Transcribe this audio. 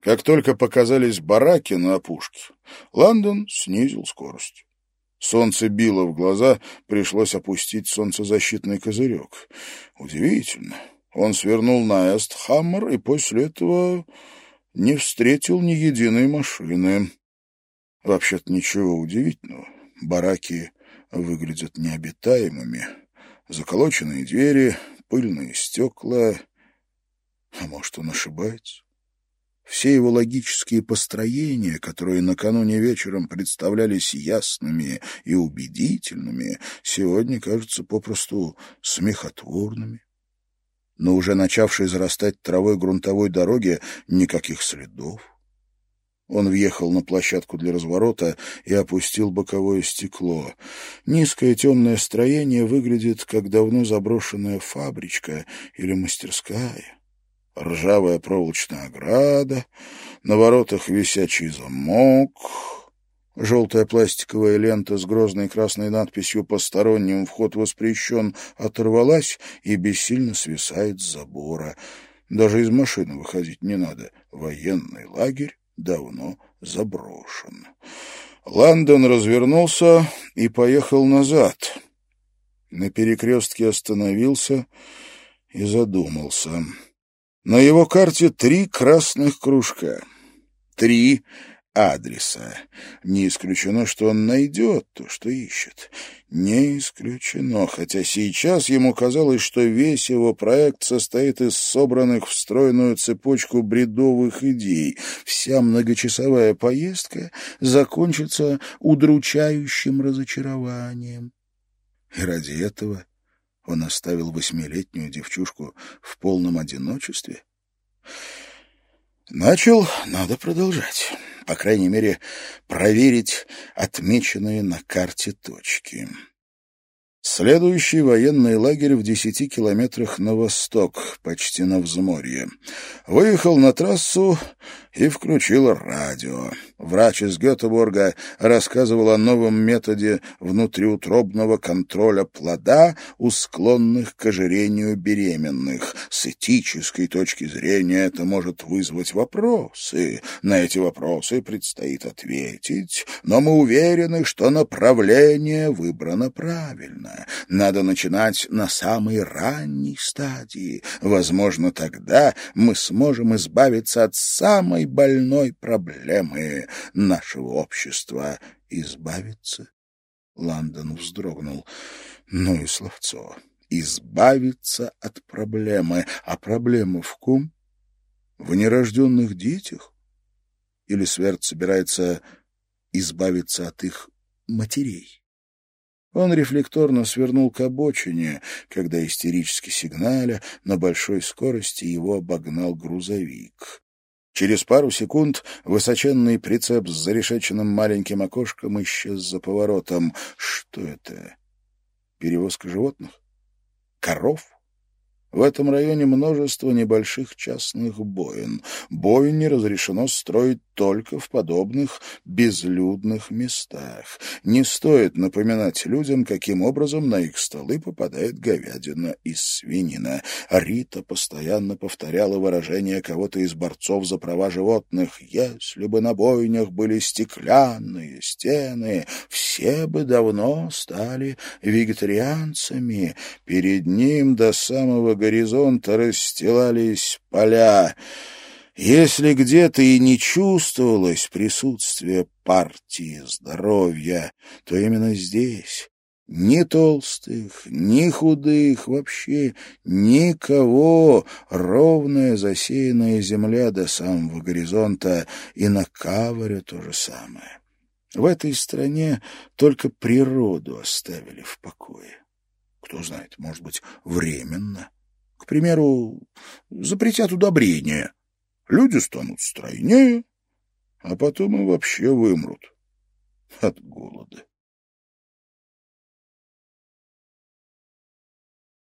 Как только показались бараки на опушке, Лондон снизил скорость. Солнце било в глаза, пришлось опустить солнцезащитный козырек. Удивительно. Он свернул на Эстхаммер и после этого не встретил ни единой машины. Вообще-то ничего удивительного. Бараки выглядят необитаемыми. Заколоченные двери, пыльные стекла. А может, он ошибается? Все его логические построения, которые накануне вечером представлялись ясными и убедительными, сегодня кажутся попросту смехотворными. Но уже начавшей зарастать травой грунтовой дороге никаких следов. Он въехал на площадку для разворота и опустил боковое стекло. Низкое темное строение выглядит как давно заброшенная фабричка или мастерская ржавая проволочная ограда, на воротах висячий замок, желтая пластиковая лента с грозной красной надписью «Посторонним вход воспрещен» оторвалась и бессильно свисает с забора. Даже из машины выходить не надо. Военный лагерь давно заброшен. Лондон развернулся и поехал назад. На перекрестке остановился и задумался. На его карте три красных кружка, три адреса. Не исключено, что он найдет то, что ищет. Не исключено, хотя сейчас ему казалось, что весь его проект состоит из собранных в стройную цепочку бредовых идей. Вся многочасовая поездка закончится удручающим разочарованием. И ради этого он оставил восьмилетнюю девчушку в полном одиночестве? Начал, надо продолжать. По крайней мере, проверить отмеченные на карте точки. Следующий военный лагерь в десяти километрах на восток, почти на взморье. Выехал на трассу и включил радио. Врач из Гетеборга рассказывал о новом методе внутриутробного контроля плода у склонных к ожирению беременных. С этической точки зрения это может вызвать вопросы. На эти вопросы предстоит ответить, но мы уверены, что направление выбрано правильно. Надо начинать на самой ранней стадии. Возможно, тогда мы сможем избавиться от самой больной проблемы нашего общества. Избавиться? Лондон вздрогнул. Ну и словцо. Избавиться от проблемы. А проблема в ком? В нерожденных детях? Или Сверд собирается избавиться от их матерей? Он рефлекторно свернул к обочине, когда истерически сигналя на большой скорости его обогнал грузовик. Через пару секунд высоченный прицеп с зарешеченным маленьким окошком исчез за поворотом. Что это? Перевозка животных? Коров? В этом районе множество небольших частных боин. Бойни разрешено строить только в подобных безлюдных местах. Не стоит напоминать людям, каким образом на их столы попадает говядина и свинина. Рита постоянно повторяла выражение кого-то из борцов за права животных. «Если бы на бойнях были стеклянные стены, все бы давно стали вегетарианцами. Перед ним до самого горизонта расстилались поля». Если где-то и не чувствовалось присутствие партии здоровья, то именно здесь. Ни толстых, ни худых, вообще никого, ровная засеянная земля до самого горизонта, и на Каваре то же самое. В этой стране только природу оставили в покое. Кто знает, может быть, временно. К примеру, запретят удобрения — Люди станут стройнее, а потом и вообще вымрут от голода.